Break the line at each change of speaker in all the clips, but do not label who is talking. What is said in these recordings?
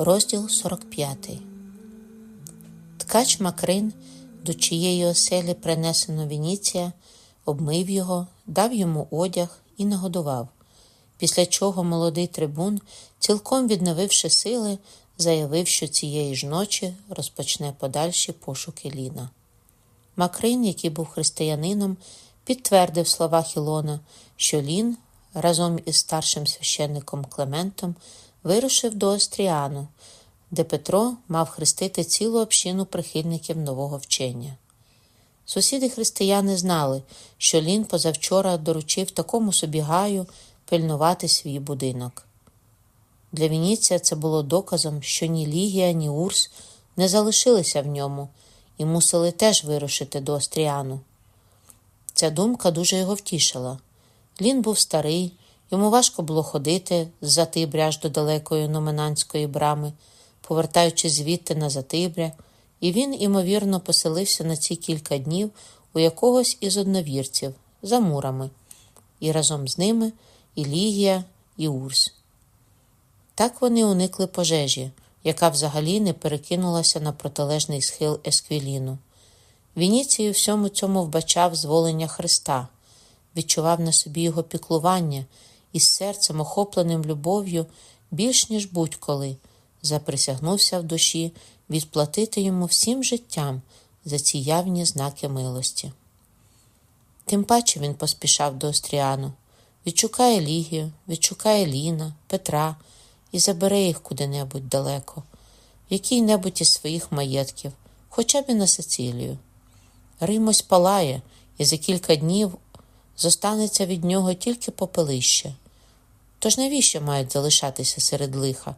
Розділ 45 Ткач Макрин, до чиєї оселі принесено Вініція, обмив його, дав йому одяг і нагодував, після чого молодий трибун, цілком відновивши сили, заявив, що цієї ж ночі розпочне подальші пошуки Ліна. Макрин, який був християнином, підтвердив слова Хілона, що Лін разом із старшим священником Клементом вирушив до Остріану, де Петро мав хрестити цілу общину прихильників нового вчення. Сусіди християни знали, що Лін позавчора доручив такому собі гаю пильнувати свій будинок. Для Вініція це було доказом, що ні Лігія, ні Урс не залишилися в ньому і мусили теж вирушити до Остріану. Ця думка дуже його втішила. Лін був старий, йому важко було ходити з Затибря аж до далекої номенанської брами, повертаючи звідти на Затибря, і він, імовірно, поселився на ці кілька днів у якогось із одновірців за мурами, і разом з ними і Лігія, і Урс. Так вони уникли пожежі, яка взагалі не перекинулася на протилежний схил Есквіліну. Вініцій у всьому цьому вбачав зволення Христа, відчував на собі його піклування і з серцем, охопленим любов'ю, більш ніж будь-коли, заприсягнувся в душі відплатити йому всім життям за ці явні знаки милості. Тим паче він поспішав до Остріану, відшукає Лігію, відшукає Ліна, Петра і забере їх куди-небудь далеко, в який-небудь із своїх маєтків, хоча б і на Сицилію. Рим ось палає, і за кілька днів зостанеться від нього тільки попелище. Тож навіщо мають залишатися серед лиха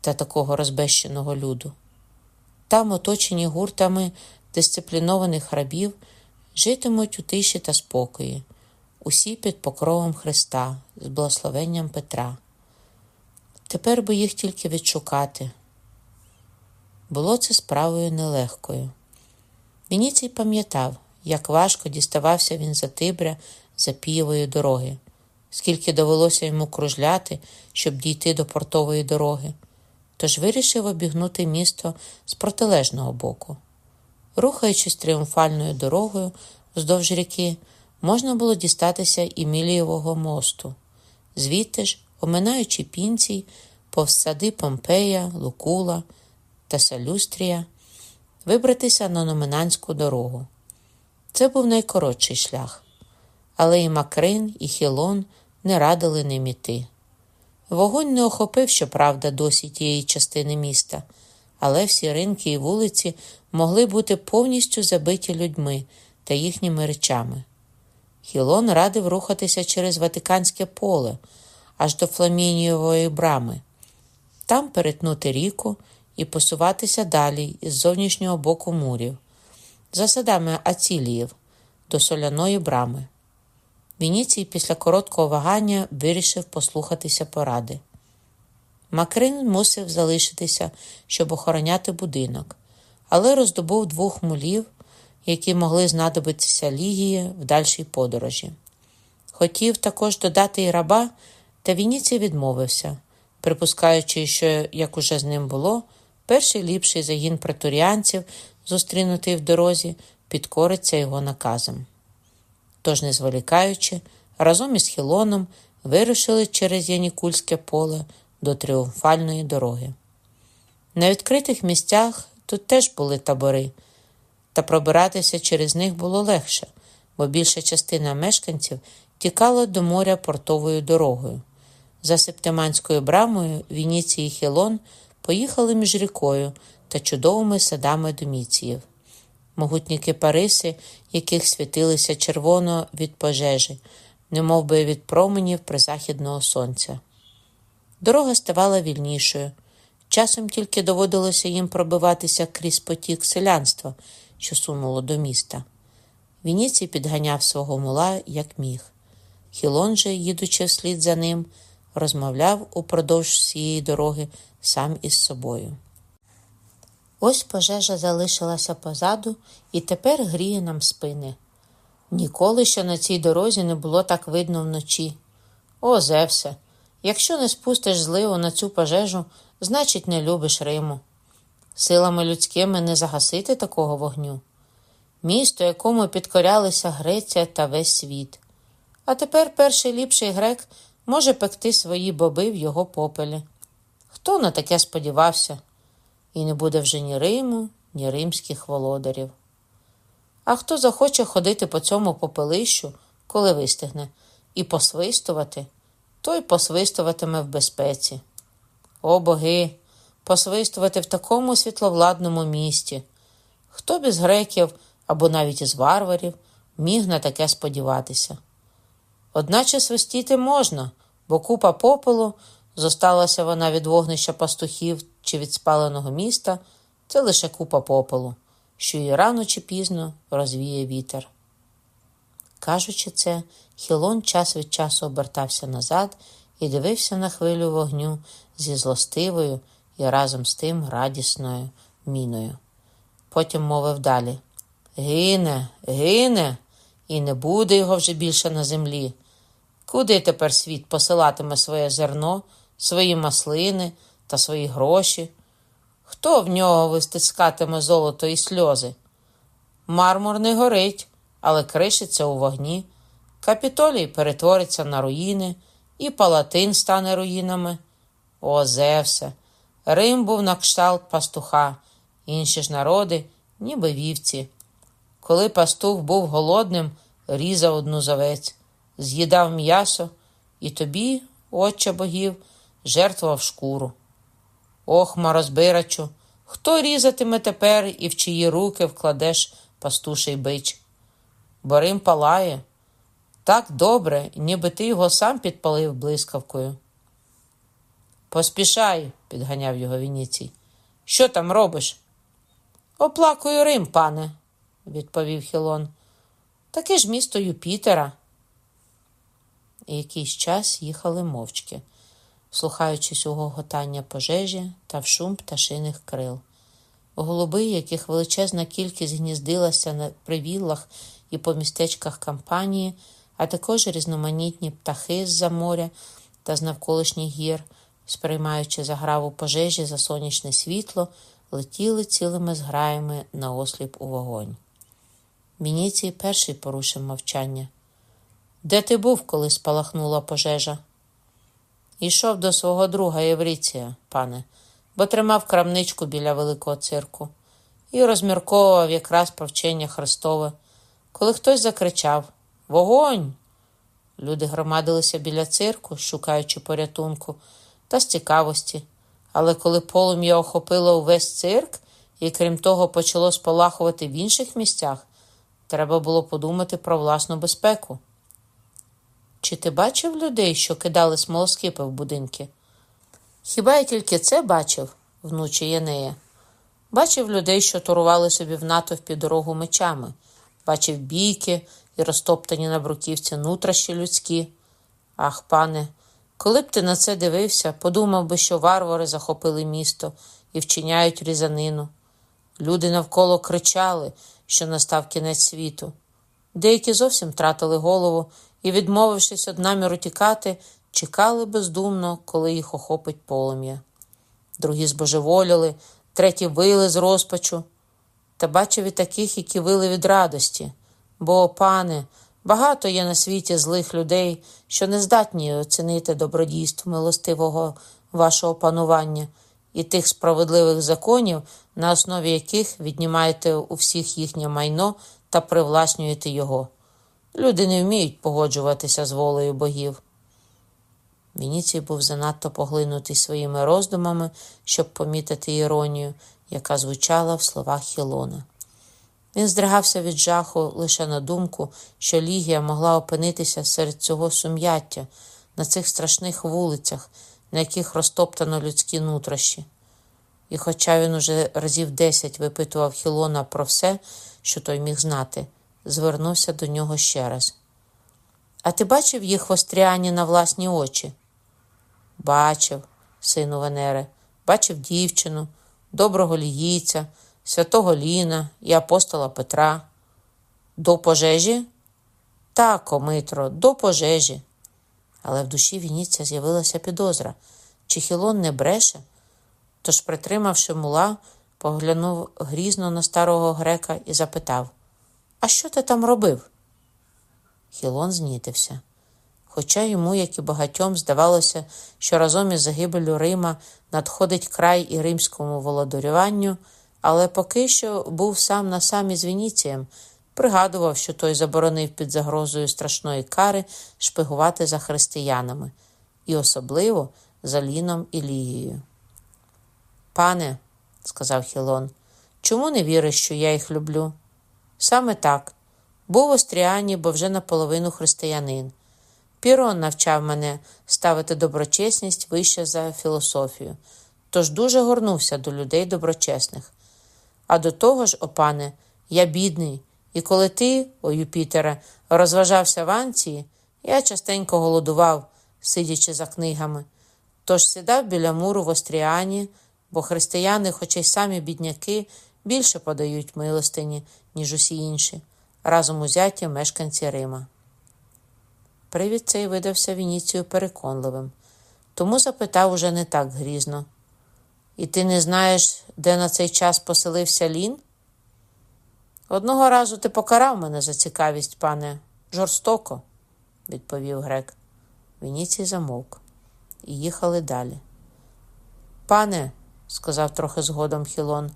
та такого розбещеного люду? Там, оточені гуртами дисциплінованих рабів, житимуть у тиші та спокої, усі під покровом Христа, з благословенням Петра. Тепер би їх тільки відшукати. Було це справою нелегкою. Вініцій пам'ятав, як важко діставався він за Тибря за Пієвої дороги, скільки довелося йому кружляти, щоб дійти до портової дороги, тож вирішив обігнути місто з протилежного боку. Рухаючись тріумфальною дорогою вздовж ріки, можна було дістатися і Мілієвого мосту, звідти ж, оминаючи пінцій, повз сади Помпея, Лукула та Салюстрія, вибратися на номинанську дорогу. Це був найкоротший шлях, але і Макрин, і Хілон не радили ним іти. Вогонь не охопив, щоправда, досі тієї частини міста, але всі ринки і вулиці могли бути повністю забиті людьми та їхніми речами. Хілон радив рухатися через Ватиканське поле аж до Фламінієвої брами, там перетнути ріку і посуватися далі із зовнішнього боку мурів, за садами Аціліїв до соляної брами. Вініцій після короткого вагання вирішив послухатися поради. Макрин мусив залишитися, щоб охороняти будинок, але роздобув двох мулів, які могли знадобитися Лігії в дальшій подорожі. Хотів також додати й раба, та Вініцій відмовився, припускаючи, що, як уже з ним було, перший ліпший загін претуріанців, зустрінутий в дорозі, підкориться його наказом. Тож, не зволікаючи, разом із Хілоном вирушили через Янікульське поле до тріумфальної дороги. На відкритих місцях тут теж були табори, та пробиратися через них було легше, бо більша частина мешканців тікала до моря портовою дорогою. За Септиманською брамою Вініцій і Хілон поїхали між рікою та чудовими садами доміціїв. Могутні кипариси, яких світилися червоно від пожежі, немов би від променів призахідного сонця. Дорога ставала вільнішою. Часом тільки доводилося їм пробиватися крізь потік селянства, що сунуло до міста. Вініцій підганяв свого мула, як міг. Хілон же, їдучи вслід за ним, розмовляв упродовж всієї дороги сам із собою. Ось пожежа залишилася позаду і тепер гріє нам спини. Ніколи ще на цій дорозі не було так видно вночі. О, Зевсе, Якщо не спустиш зливу на цю пожежу, значить, не любиш Риму. Силами людськими не загасити такого вогню. Місто, якому підкорялися Греція та весь світ. А тепер перший ліпший грек може пекти свої боби в його попелі. Хто на таке сподівався? І не буде вже ні Риму, ні римських володарів. А хто захоче ходити по цьому попелищу, коли вистигне, і посвистувати, той посвистуватиме в безпеці. О боги, посвистувати в такому світловладному місті. Хто без греків або навіть із варварів міг на таке сподіватися? Одначе свистіти можна, бо купа попелу, зосталася вона від вогнища пастухів чи від спаленого міста, це лише купа попелу, що її рано чи пізно розвіє вітер. Кажучи це, Хілон час від часу обертався назад і дивився на хвилю вогню зі злостивою і разом з тим радісною міною. Потім мовив далі Гине, гине, і не буде його вже більше на землі. Куди тепер світ посилатиме своє зерно, свої маслини та свої гроші? Хто в нього вистискатиме золото і сльози? Мармур не горить, але кришиться у вогні. Капітолій перетвориться на руїни, і палатин стане руїнами. О, Зевсе! Рим був на кшталт пастуха, інші ж народи, ніби вівці. Коли пастух був голодним, різав одну завець, з'їдав м'ясо, і тобі, отче богів, жертвував шкуру. Ох, марозбирачу, хто різатиме тепер і в чиї руки вкладеш пастуший бич? Бо Рим палає так добре, ніби ти його сам підпалив блискавкою. Поспішай, підганяв його Вініцій. Що там робиш? Оплакую Рим, пане, відповів Хілон. Таке ж місто Юпітера. І якийсь час їхали мовчки, слухаючись у гоготання пожежі та в шум пташиних крил. Голуби, яких величезна кількість гніздилася на привіллах і по містечках кампанії, а також різноманітні птахи з-за моря та з навколишніх гір, сприймаючи заграву пожежі за сонячне світло, летіли цілими зграями на осліп у вогонь. Мініцій перший порушив мовчання. Де ти був, коли спалахнула пожежа? Ішов до свого друга Євріція, пане, бо тримав крамничку біля великого цирку і розмірковував якраз про вчення Христове, коли хтось закричав Вогонь! Люди громадилися біля цирку, шукаючи порятунку та з цікавості. Але коли полум'я охопило увесь цирк і, крім того, почало спалахувати в інших місцях, треба було подумати про власну безпеку. Чи ти бачив людей, що кидали смолоскипи в будинки? Хіба я тільки це бачив, внучі Янея? Бачив людей, що турували собі в натовпі дорогу мечами, бачив бійки і розтоптані на бруківці нутрощі людські. Ах, пане, коли б ти на це дивився, подумав би, що варвари захопили місто і вчиняють різанину. Люди навколо кричали, що настав кінець світу. Деякі зовсім тратили голову і, відмовившись од наміру тікати, чекали бездумно, коли їх охопить полум'я. Другі збожеволіли, треті вили з розпачу. Та бачив і таких, які вили від радості. Бо, пане, багато є на світі злих людей, що не здатні оцінити добродійств милостивого вашого панування і тих справедливих законів, на основі яких віднімаєте у всіх їхнє майно та привласнюєте його. Люди не вміють погоджуватися з волею богів. Вініцій був занадто поглинутий своїми роздумами, щоб помітити іронію, яка звучала в словах Хілона. Він здригався від жаху лише на думку, що Лігія могла опинитися серед цього сум'яття на цих страшних вулицях, на яких розтоптано людські нутрощі. І, хоча він уже разів десять випитував Хілона про все, що той міг знати, звернувся до нього ще раз. А ти бачив їх в Остріані на власні очі? Бачив, сину Венери, бачив дівчину, доброго лігійця святого Ліна і апостола Петра. До пожежі? Так, Омитро, до пожежі. Але в душі Вініція з'явилася підозра. Чи Хілон не бреше? Тож, притримавши мула, поглянув грізно на старого грека і запитав А що ти там робив? Хілон знітився. Хоча йому, як і багатьом, здавалося, що разом із загибелю Рима надходить край і римському володарюванню, але поки що був сам на сам із Вініцієм, пригадував, що той заборонив під загрозою страшної кари шпигувати за християнами, і особливо за Ліном і Лігією. Пане, сказав Хілон, чому не віриш, що я їх люблю? Саме так. Був в Остріані, бо вже наполовину християнин. Пірон навчав мене ставити доброчесність вище за філософію, тож дуже горнувся до людей доброчесних. А до того ж, опане, я бідний, і коли ти, о Юпітере, розважався в Анції, я частенько голодував, сидячи за книгами. Тож сідав біля муру в Остріані, бо християни, хоча й самі бідняки, більше подають милостині, ніж усі інші, разом узяті мешканці Рима. Привід цей видався Вініцію переконливим, тому запитав уже не так грізно. І ти не знаєш, де на цей час поселився Лін? Одного разу ти покарав мене за цікавість, пане, жорстоко, відповів грек. Вініцій замовк і їхали далі. Пане, сказав трохи згодом Хілон,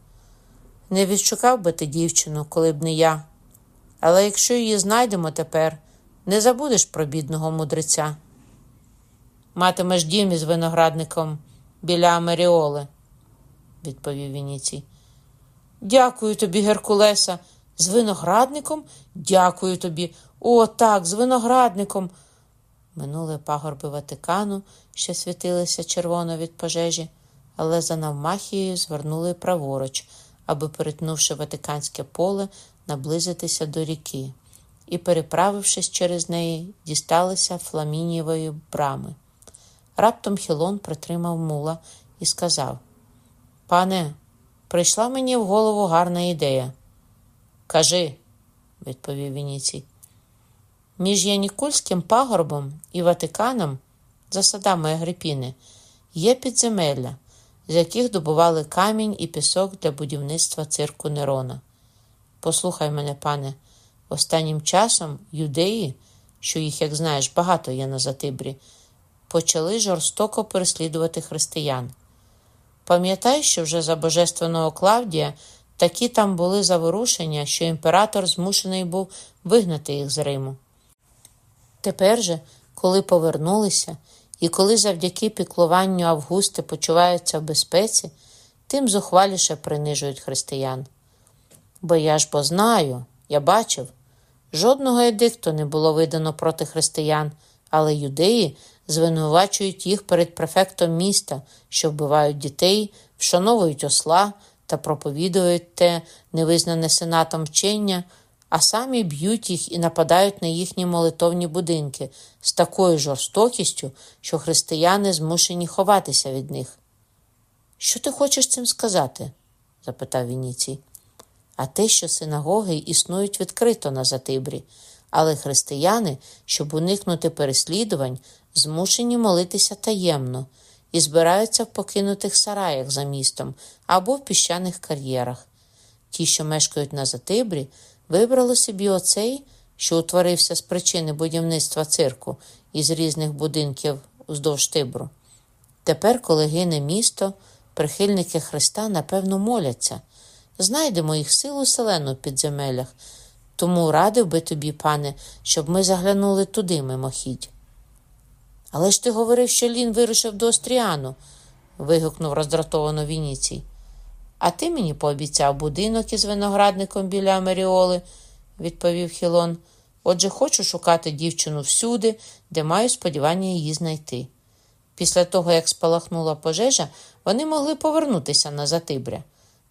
не відшукав би ти дівчину, коли б не я. Але якщо її знайдемо тепер, не забудеш про бідного мудреця. Матимеш дім із виноградником біля Амеріоли, відповів Вініцій. Дякую тобі, Геркулеса, з виноградником? Дякую тобі. О, так, з виноградником. Минули пагорби Ватикану, що світилися червоно від пожежі, але за Навмахією звернули праворуч, аби, перетнувши Ватиканське поле, наблизитися до ріки і, переправившись через неї, дісталися Фламінієвої брами. Раптом Хілон притримав мула і сказав: Пане, прийшла мені в голову гарна ідея. Кажи, відповів Вініцій. Між Янікульським пагорбом і Ватиканом, за садами Агрипіни, є підземелля, з яких добували камінь і пісок для будівництва цирку Нерона. Послухай мене, пане, останнім часом юдеї, що їх, як знаєш, багато є на Затибрі, почали жорстоко переслідувати християн. Пам'ятай, що вже за божественного Клавдія такі там були заворушення, що імператор змушений був вигнати їх з Риму. Тепер же, коли повернулися, і коли завдяки піклуванню Августи почуваються в безпеці, тим зухваліше принижують християн. Бо я ж бо знаю, я бачив, жодного едикту не було видано проти християн, але юдеї звинувачують їх перед префектом міста, що вбивають дітей, вшановують осла та проповідують те невизнане сенатом вчення, а самі б'ють їх і нападають на їхні молитовні будинки з такою жорстокістю, що християни змушені ховатися від них. Що ти хочеш цим сказати? запитав Вініцій. А те, що синагоги існують відкрито на Затибрі, але християни, щоб уникнути переслідувань, змушені молитися таємно і збираються в покинутих сараях за містом або в піщаних кар'єрах. Ті, що мешкають на Затибрі, вибрали собі оцей, що утворився з причини будівництва цирку із різних будинків уздовж Тибру. Тепер, коли гине місто, прихильники Христа напевно моляться. Знайдемо їх силу селену в підземелях, тому радив би тобі, пане, щоб ми заглянули туди мимохідь. Але ж ти говорив, що Лін вирушив до Остріану, вигукнув роздратовано Вініцій. А ти мені пообіцяв будинок із виноградником біля Амеріоли, відповів Хілон. Отже, хочу шукати дівчину всюди, де маю сподівання її знайти. Після того, як спалахнула пожежа, вони могли повернутися на Затибря,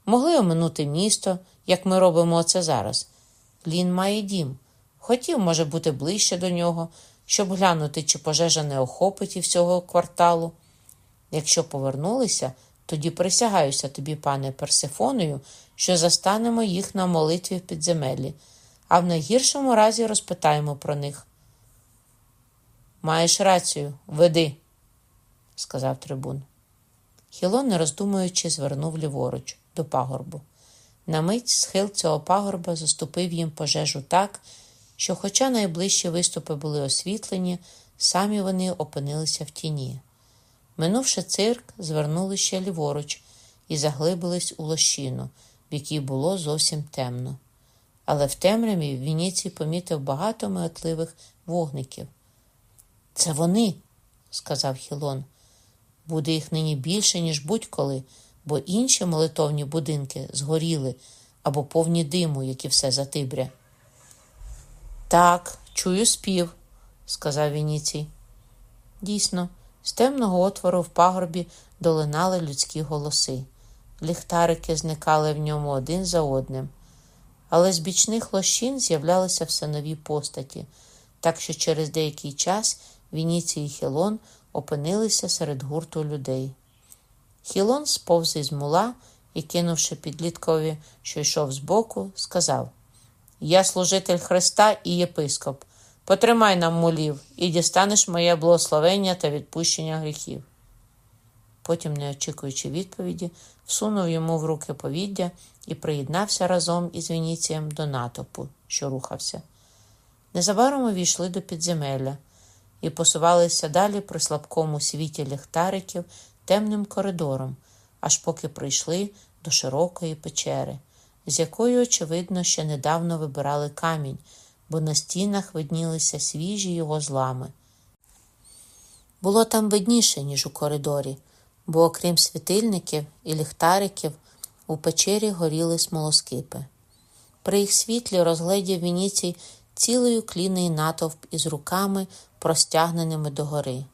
могли оминути місто, як ми робимо це зараз. Лін має дім. Хотів, може, бути ближче до нього, щоб глянути, чи пожежа не охопить і всього кварталу. Якщо повернулися, тоді присягаюся тобі, пане Персифоною, що застанемо їх на молитві в підземеллі, а в найгіршому разі розпитаємо про них. Маєш рацію, веди, сказав трибун. Хілон, не роздумуючи, звернув ліворуч до пагорбу. На мить схил цього пагорба заступив їм пожежу так, що, хоча найближчі виступи були освітлені, самі вони опинилися в тіні. Минувши цирк, звернули ще ліворуч і заглибились у лощину, в якій було зовсім темно. Але в темряві Вініцій помітив багато миготливих вогників. Це вони, сказав Хілон. Буде їх нині більше, ніж будь-коли, бо інші молитовні будинки згоріли або повні диму, як і все затибря. Так, чую спів, сказав Вініцій. Дійсно, з темного отвору в пагорбі долинали людські голоси. Ліхтарики зникали в ньому один за одним. Але з бічних лощин з'являлися все нові постаті, так що через деякий час Вініцій і Хілон опинилися серед гурту людей. Хілон сповз із мула і, кинувши підліткові, що йшов збоку, сказав Я служитель Христа і єпископ. Потримай нам мулів і дістанеш моє благословення та відпущення гріхів. Потім, не очікуючи відповіді, всунув йому в руки повіддя і приєднався разом із Вініцієм до натовпу, що рухався. Незабаром увійшли до підземелля і посувалися далі при слабкому світі ліхтариків темним коридором, аж поки прийшли до широкої печери, з якої, очевидно, ще недавно вибирали камінь, бо на стінах виднілися свіжі його злами. Було там видніше, ніж у коридорі, бо, окрім світильників і ліхтариків, у печері горіли смолоскипи. При їх світлі розгледів Вініцій цілий клінний натовп із руками, простягненими догори.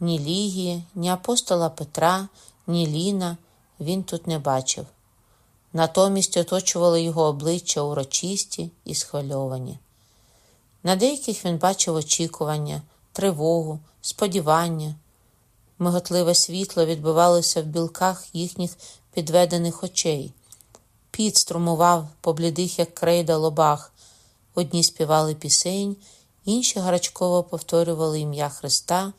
Ні Лігії, ні апостола Петра, ні Ліна він тут не бачив. Натомість оточували його обличчя урочисті і схвильовані. На деяких він бачив очікування, тривогу, сподівання. Миготливе світло відбивалося в білках їхніх підведених очей. Піт струмував по блідих, як крейда, лобах. Одні співали пісень, інші гарачково повторювали ім'я Христа,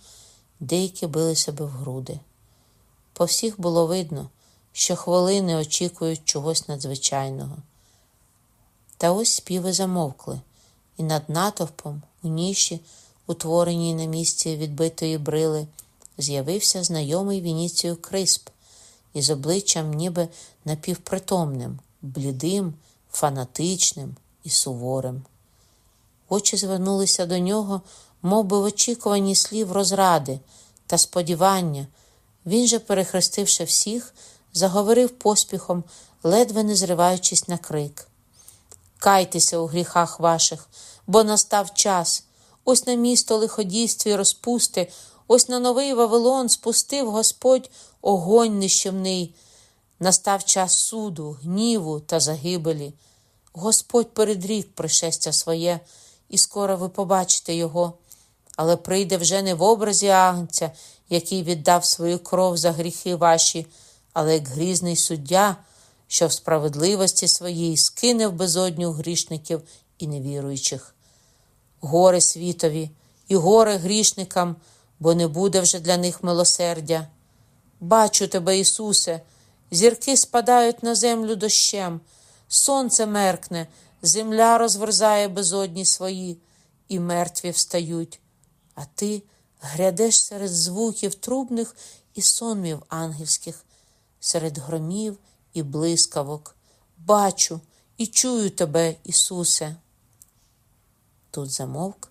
деякі били себе в груди. По всіх було видно, що хвилини очікують чогось надзвичайного. Та ось співи замовкли, і над натовпом, у ніші, утвореній на місці відбитої брили, з'явився знайомий Вініцію Крисп із обличчям ніби напівпритомним, блідим, фанатичним і суворим. Очі звернулися до нього, мов би в очікуванні слів розради та сподівання. Він же, перехрестивши всіх, заговорив поспіхом, ледве не зриваючись на крик. Кайтеся у гріхах ваших, бо настав час. Ось на місто лиходійстві розпусти, ось на новий Вавилон спустив Господь огонь нищівний. Настав час суду, гніву та загибелі. Господь передрік пришестя своє, і скоро ви побачите його, але прийде вже не в образі агнця, який віддав свою кров за гріхи ваші, але як грізний суддя, що в справедливості своїй скине в безодню грішників і невіруючих. Горе світові і горе грішникам, бо не буде вже для них милосердя. Бачу тебе, Ісусе, зірки спадають на землю дощем, сонце меркне, земля розверзає безодні свої, і мертві встають. А ти грядеш серед звуків трубних і сонмів ангельських, серед громів і блискавок. Бачу і чую тебе, Ісусе. Тут замовк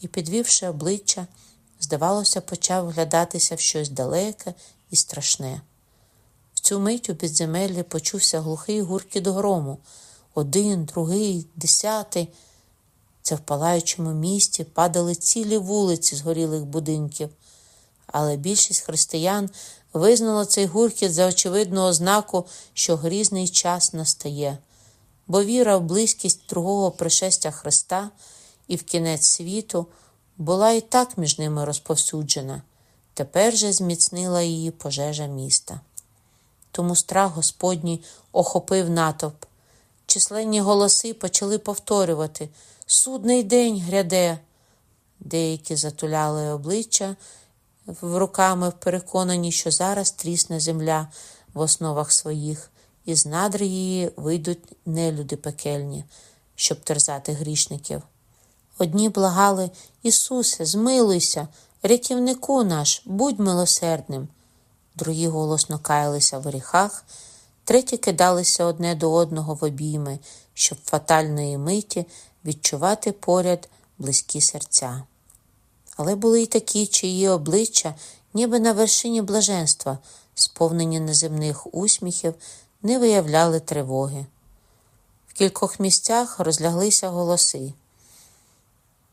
і, підвівши обличчя, здавалося, почав вглядатися в щось далеке і страшне. В цю мить у підземеллі почувся глухий гуркіт грому. Один, другий, десятий. Це в палаючому місті падали цілі вулиці згорілих будинків, але більшість християн визнала цей гуркіт за очевидну ознаку, що грізний час настає, бо віра в близькість другого пришестя Христа і в кінець світу була і так між ними розповсюджена, тепер же зміцнила її пожежа міста. Тому страх Господній охопив натовп. Численні голоси почали повторювати Судний день гряде. Деякі затуляли обличчя в руками, переконані, що зараз трісне земля в основах своїх, і з надр її вийдуть нелюди пекельні, щоб терзати грішників. Одні благали Ісусе, змилуйся, рятівнику наш, будь милосердним. Другі голосно каялися в гріхах, треті кидалися одне до одного в обійми, щоб фатальної миті відчувати поряд близькі серця. Але були й такі, чиї обличчя, ніби на вершині блаженства, сповнені неземних усміхів, не виявляли тривоги. В кількох місцях розляглися голоси.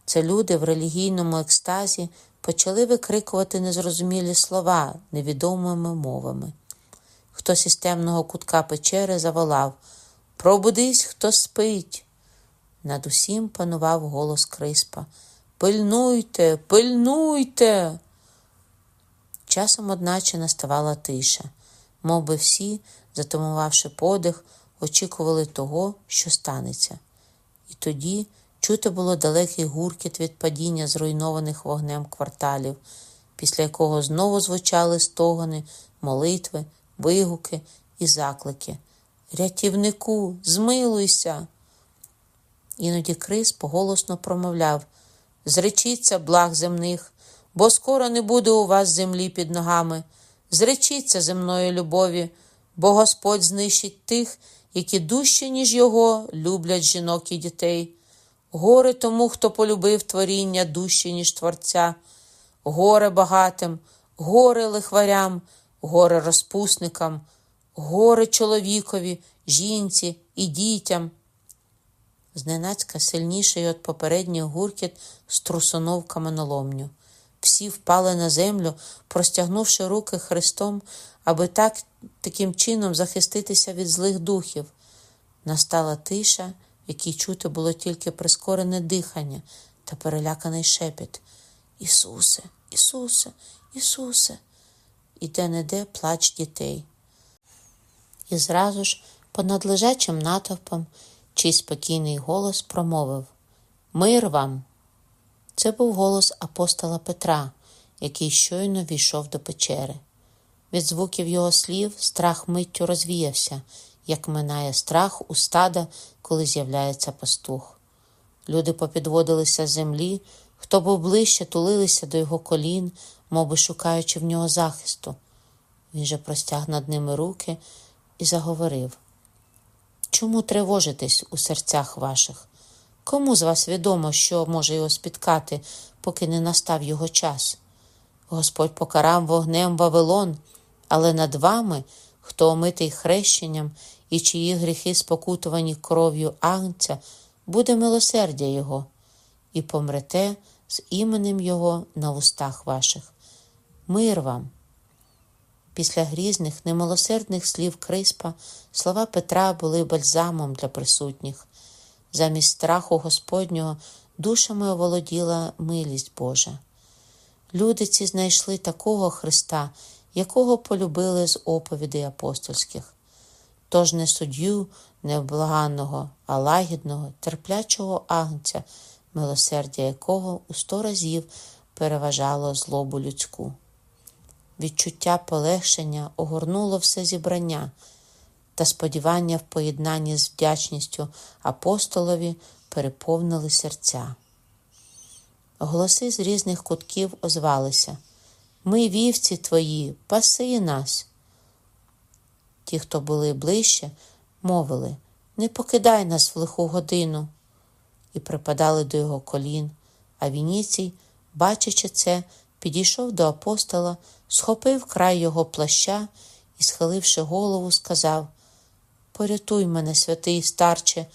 Це люди в релігійному екстазі почали викрикувати незрозумілі слова невідомими мовами. Хтось із темного кутка печери заволав Пробудись, хто спить. Над усім панував голос Криспа. Пильнуйте, пильнуйте. Часом, одначе, наставала тиша, мов би всі, затумувавши подих, очікували того, що станеться. І тоді чути було далекий гуркіт від падіння зруйнованих вогнем кварталів, після якого знову звучали стогони, молитви, вигуки і заклики. Рятівнику, змилуйся. Іноді Крис поголосно промовляв Зречіться, благ земних, бо скоро не буде у вас землі під ногами. Зречіться земної любові, бо Господь знищить тих, які дужче, ніж його, люблять жінок і дітей. Горе тому, хто полюбив творіння дужче, ніж Творця, горе багатим, горе лихварям, горе розпусникам, горе чоловікові, жінці і дітям. Зненацька сильніший від попередніх гуркіт струсунув каменоломню. Всі впали на землю, простягнувши руки Христом, аби так таким чином захиститися від злих духів. Настала тиша, в якій чути було тільки прискорене дихання та переляканий шепіт. Ісусе, Ісусе, Ісусе, і де не де плач дітей. І зразу ж понад лежачим натовпом чий спокійний голос промовив Мир вам! Це був голос апостола Петра, який щойно війшов до печери. Від звуків його слів страх миттю розвіявся, як минає страх у стада, коли з'являється пастух. Люди попідводилися з землі, хто був ближче, тулилися до його колін, мов би шукаючи в нього захисту. Він же простяг над ними руки і заговорив. Чому тривожитесь у серцях ваших? Кому з вас відомо, що може його спіткати, поки не настав його час? Господь покарав вогнем Вавилон, але над вами, хто омитий хрещенням і чиї гріхи спокутувані кров'ю агнця, буде милосердя Його, і помрете з іменем Його на устах ваших. Мир вам! Після грізних, немилосердних слів Криспа слова Петра були бальзамом для присутніх. Замість страху Господнього душами оволоділа милість Божа. Люди ці знайшли такого Христа, якого полюбили з оповідей апостольських. Тож не суддю невблаганного, а лагідного, терплячого агнця, милосердя якого у сто разів переважало злобу людську. Відчуття полегшення огорнуло все зібрання, та сподівання в поєднанні з вдячністю апостолові переповнили серця. Голоси з різних кутків озвалися Ми, вівці твої, паси нас. Ті, хто були ближче, мовили Не покидай нас в лиху годину, і припадали до його колін, а Вініцій, бачачи це, підійшов до апостола, схопив край його плаща і, схиливши голову, сказав Порятуй мене, святий старче,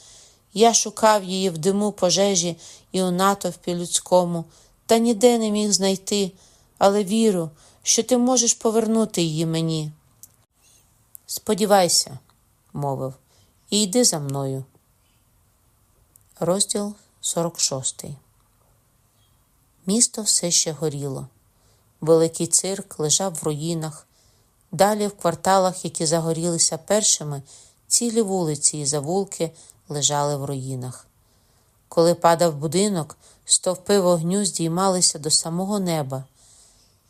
я шукав її в диму пожежі і у натовпі людському, та ніде не міг знайти, але віру, що ти можеш повернути її мені. Сподівайся, мовив, і йди за мною. Розділ 46 Місто все ще горіло. Великий цирк лежав в руїнах. Далі, в кварталах, які загорілися першими, цілі вулиці і завулки лежали в руїнах. Коли падав будинок, Стовпи вогню здіймалися до самого неба.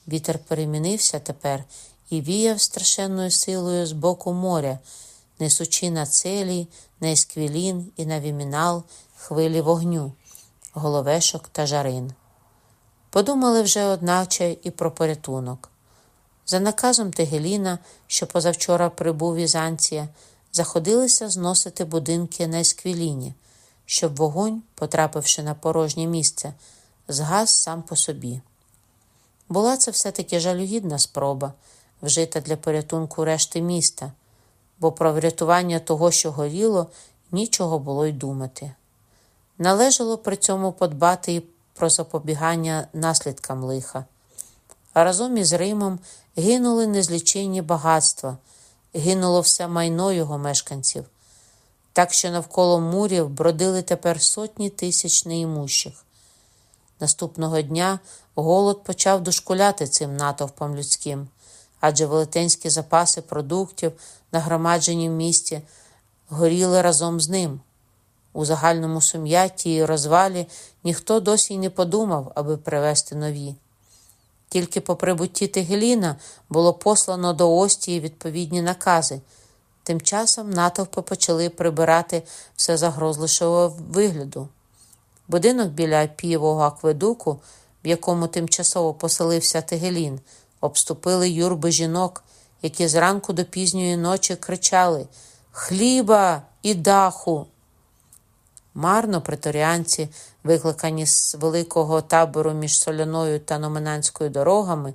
Вітер перемінився тепер і віяв страшенною силою з боку моря, несучи на целі, на есквілін і на вімінал хвилі вогню, головешок та жарин. Подумали вже, одначе, і про порятунок. За наказом Тегеліна, що позавчора прибув Візанція, заходилися зносити будинки на есквіліні, щоб вогонь, потрапивши на порожнє місце, згас сам по собі. Була це все-таки жалюгідна спроба, вжита для порятунку решти міста, бо про врятування того, що горіло, нічого було й думати. Належало при цьому подбати і про запобігання наслідкам лиха. А разом із Римом гинули незліченні багатства, гинуло все майно його мешканців, так що навколо мурів бродили тепер сотні тисяч неімущих. Наступного дня голод почав дошкуляти цим натовпом людським, адже велетенські запаси продуктів, нагромаджені в місті, горіли разом з ним. У загальному сум'ятті і розвалі ніхто досі й не подумав, аби привезти нові. Тільки по прибутті Тегеліна було послано до Остії відповідні накази. Тим часом натовпи почали прибирати все загрозливого вигляду. Будинок біля Пієвого акведуку, в якому тимчасово поселився Тегелін, обступили юрби жінок, які зранку до пізньої ночі кричали Хліба і даху. Марно преторіанці, викликані з великого табору між соляною та номенанською дорогами,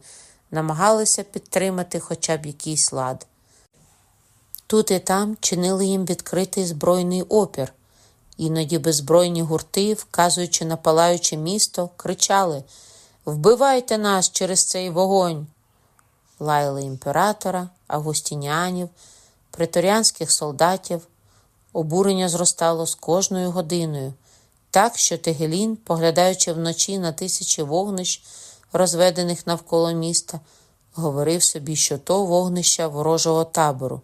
намагалися підтримати хоча б якийсь лад. Тут і там чинили їм відкритий збройний опір. Іноді беззбройні гурти, вказуючи на палаюче місто, кричали Вбивайте нас через цей вогонь. Лаяли імператора, августінянів, преторіанських солдатів. Обурення зростало з кожною годиною, так що Тегелін, поглядаючи вночі на тисячі вогнищ, розведених навколо міста, говорив собі, що то вогнища ворожого табору.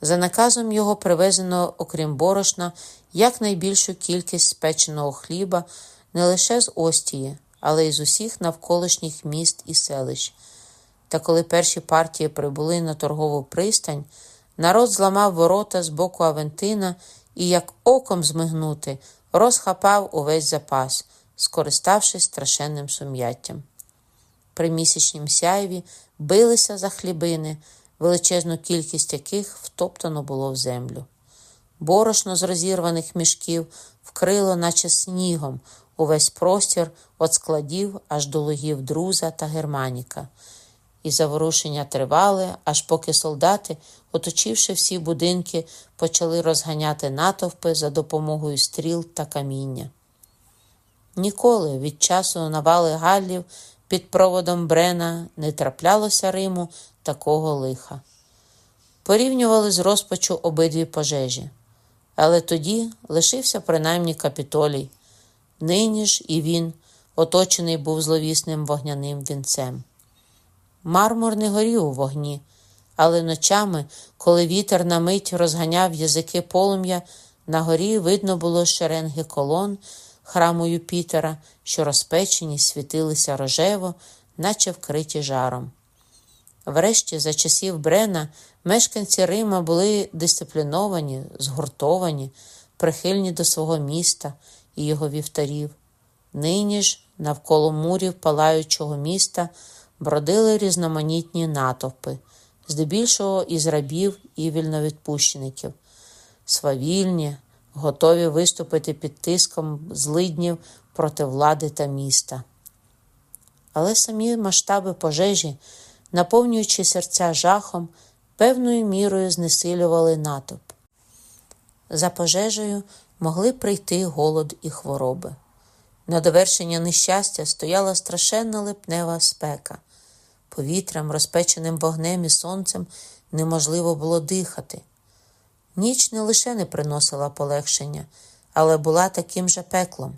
За наказом його привезено, окрім борошна, якнайбільшу кількість спеченого хліба не лише з Остії, але й з усіх навколишніх міст і селищ. Та коли перші партії прибули на торгову пристань, народ зламав ворота з боку Авентина і, як оком змигнути, розхапав увесь запас, скориставшись страшенним сум'яттям. При місячнім сяйві билися за хлібини, величезну кількість яких втоптано було в землю. Борошно з розірваних мішків вкрило, наче снігом, увесь простір від складів аж до лугів друза та германіка. І заворушення тривали, аж поки солдати, оточивши всі будинки, почали розганяти натовпи за допомогою стріл та каміння. Ніколи від часу навали Галлів під проводом Брена не траплялося Риму такого лиха. Порівнювали з розпачу обидві пожежі, але тоді лишився принаймні капітолій. Нині ж і він, оточений був зловісним вогняним вінцем. Мармур не горів у вогні, але ночами, коли вітер на мить розганяв язики полум'я, на горі видно було шеренги колон храму Юпітера, що розпечені світилися рожево, наче вкриті жаром. Врешті, за часів Брена, мешканці Рима були дисципліновані, згуртовані, прихильні до свого міста і його вівтарів. Нині ж, навколо мурів палаючого міста, бродили різноманітні натовпи, здебільшого із рабів і вільновідпущеників, свавільні, готові виступити під тиском злиднів проти влади та міста. Але самі масштаби пожежі, наповнюючи серця жахом, певною мірою знесилювали натовп. За пожежею могли прийти голод і хвороби. На довершення нещастя стояла страшенна липнева спека. Повітрям, розпеченим вогнем і сонцем неможливо було дихати. Ніч не лише не приносила полегшення, але була таким же пеклом.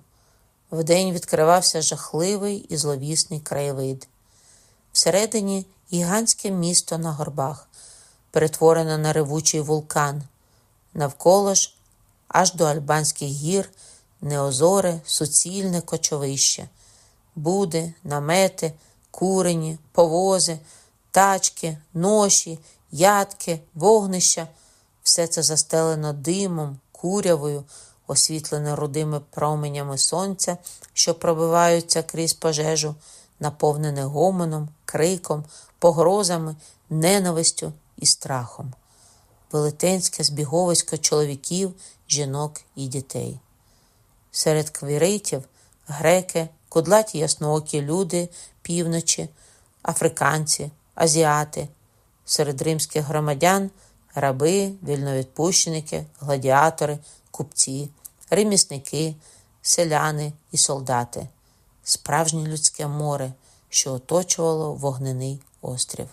Вдень відкривався жахливий і зловісний краєвид. Всередині гігантське місто на горбах, перетворене на ревучий вулкан, навколо ж, аж до Альбанських гір, неозоре, суцільне кочовище, буди, намети, курені, повози, тачки, ноші, ядки, вогнища. Все це застелено димом, курявою, освітлене рудими променями сонця, що пробиваються крізь пожежу, наповнене гомоном, криком, погрозами, ненавистю і страхом. Велетенське збіговисько чоловіків, жінок і дітей. Серед квіритів греки, кудлаті ясноокі люди півночі, африканці, азіати, серед римських громадян раби, вільновідпущеники, гладіатори, купці, ремісники, селяни і солдати, справжнє людське море, що оточувало вогнений острів.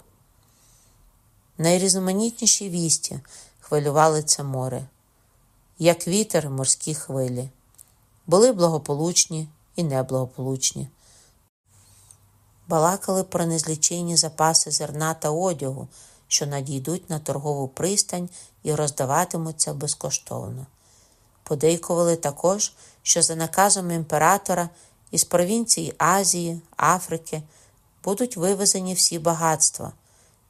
Найрізноманітніші вісті хвилювали це море, як вітер морські хвилі, були благополучні і неблагополучні. Балакали про незліченні запаси зерна та одягу, що надійдуть на торгову пристань і роздаватимуться безкоштовно. Подейкували також, що за наказом імператора із провінцій Азії, Африки будуть вивезені всі багатства.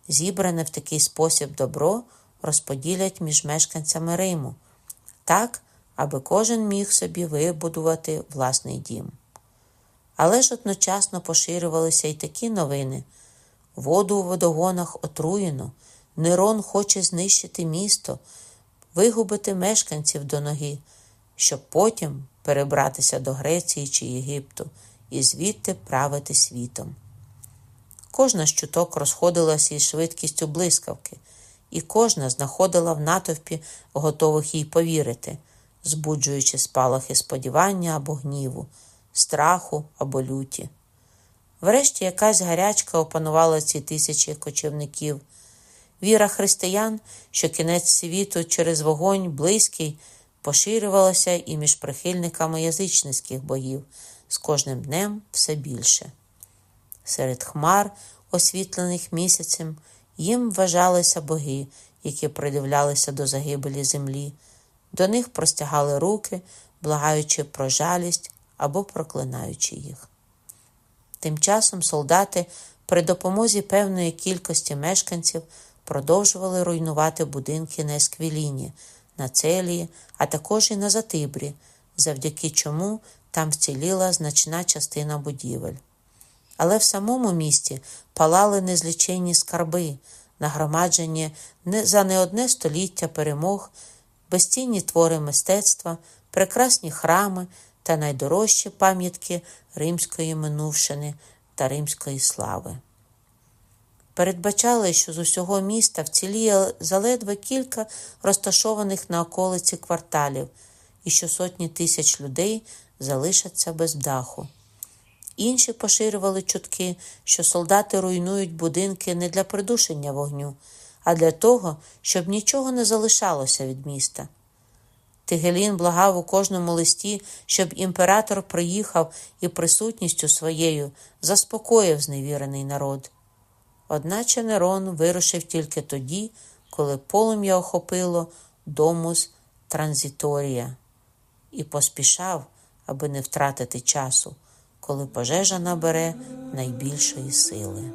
Зібране в такий спосіб добро розподілять між мешканцями Риму, так, аби кожен міг собі вибудувати власний дім. Але ж одночасно поширювалися й такі новини. Воду у водогонах отруєно, Нерон хоче знищити місто, вигубити мешканців до ноги, щоб потім перебратися до Греції чи Єгипту і звідти правити світом. Кожна з чуток розходилася із швидкістю блискавки, і кожна знаходила в натовпі готових їй повірити, збуджуючи спалахи сподівання або гніву, страху або люті. Врешті якась гарячка опанувала ці тисячі кочівників. Віра християн, що кінець світу через вогонь близький, поширювалася і між прихильниками язичницьких богів з кожним днем все більше. Серед хмар, освітлених місяцем, їм вважалися боги, які придивлялися до загибелі землі, до них простягали руки, благаючи про жалість або проклинаючи їх. Тим часом солдати при допомозі певної кількості мешканців продовжували руйнувати будинки на Есквіліні, на Целії, а також і на Затибрі, завдяки чому там вціліла значна частина будівель. Але в самому місті палали незліченні скарби, нагромаджені за не одне століття перемог, безцінні твори мистецтва, прекрасні храми та найдорожчі пам'ятки римської минувшини та римської слави. Передбачали, що з усього міста вціліє заледве кілька розташованих на околиці кварталів, і що сотні тисяч людей залишаться без даху. Інші поширювали чутки, що солдати руйнують будинки не для придушення вогню, а для того, щоб нічого не залишалося від міста. Тигелін благав у кожному листі, щоб імператор приїхав і присутністю своєю заспокоїв зневірений народ. Одначе Нерон вирушив тільки тоді, коли полум'я охопило домус транзиторія, і поспішав, аби не втратити часу, коли пожежа набере найбільшої сили.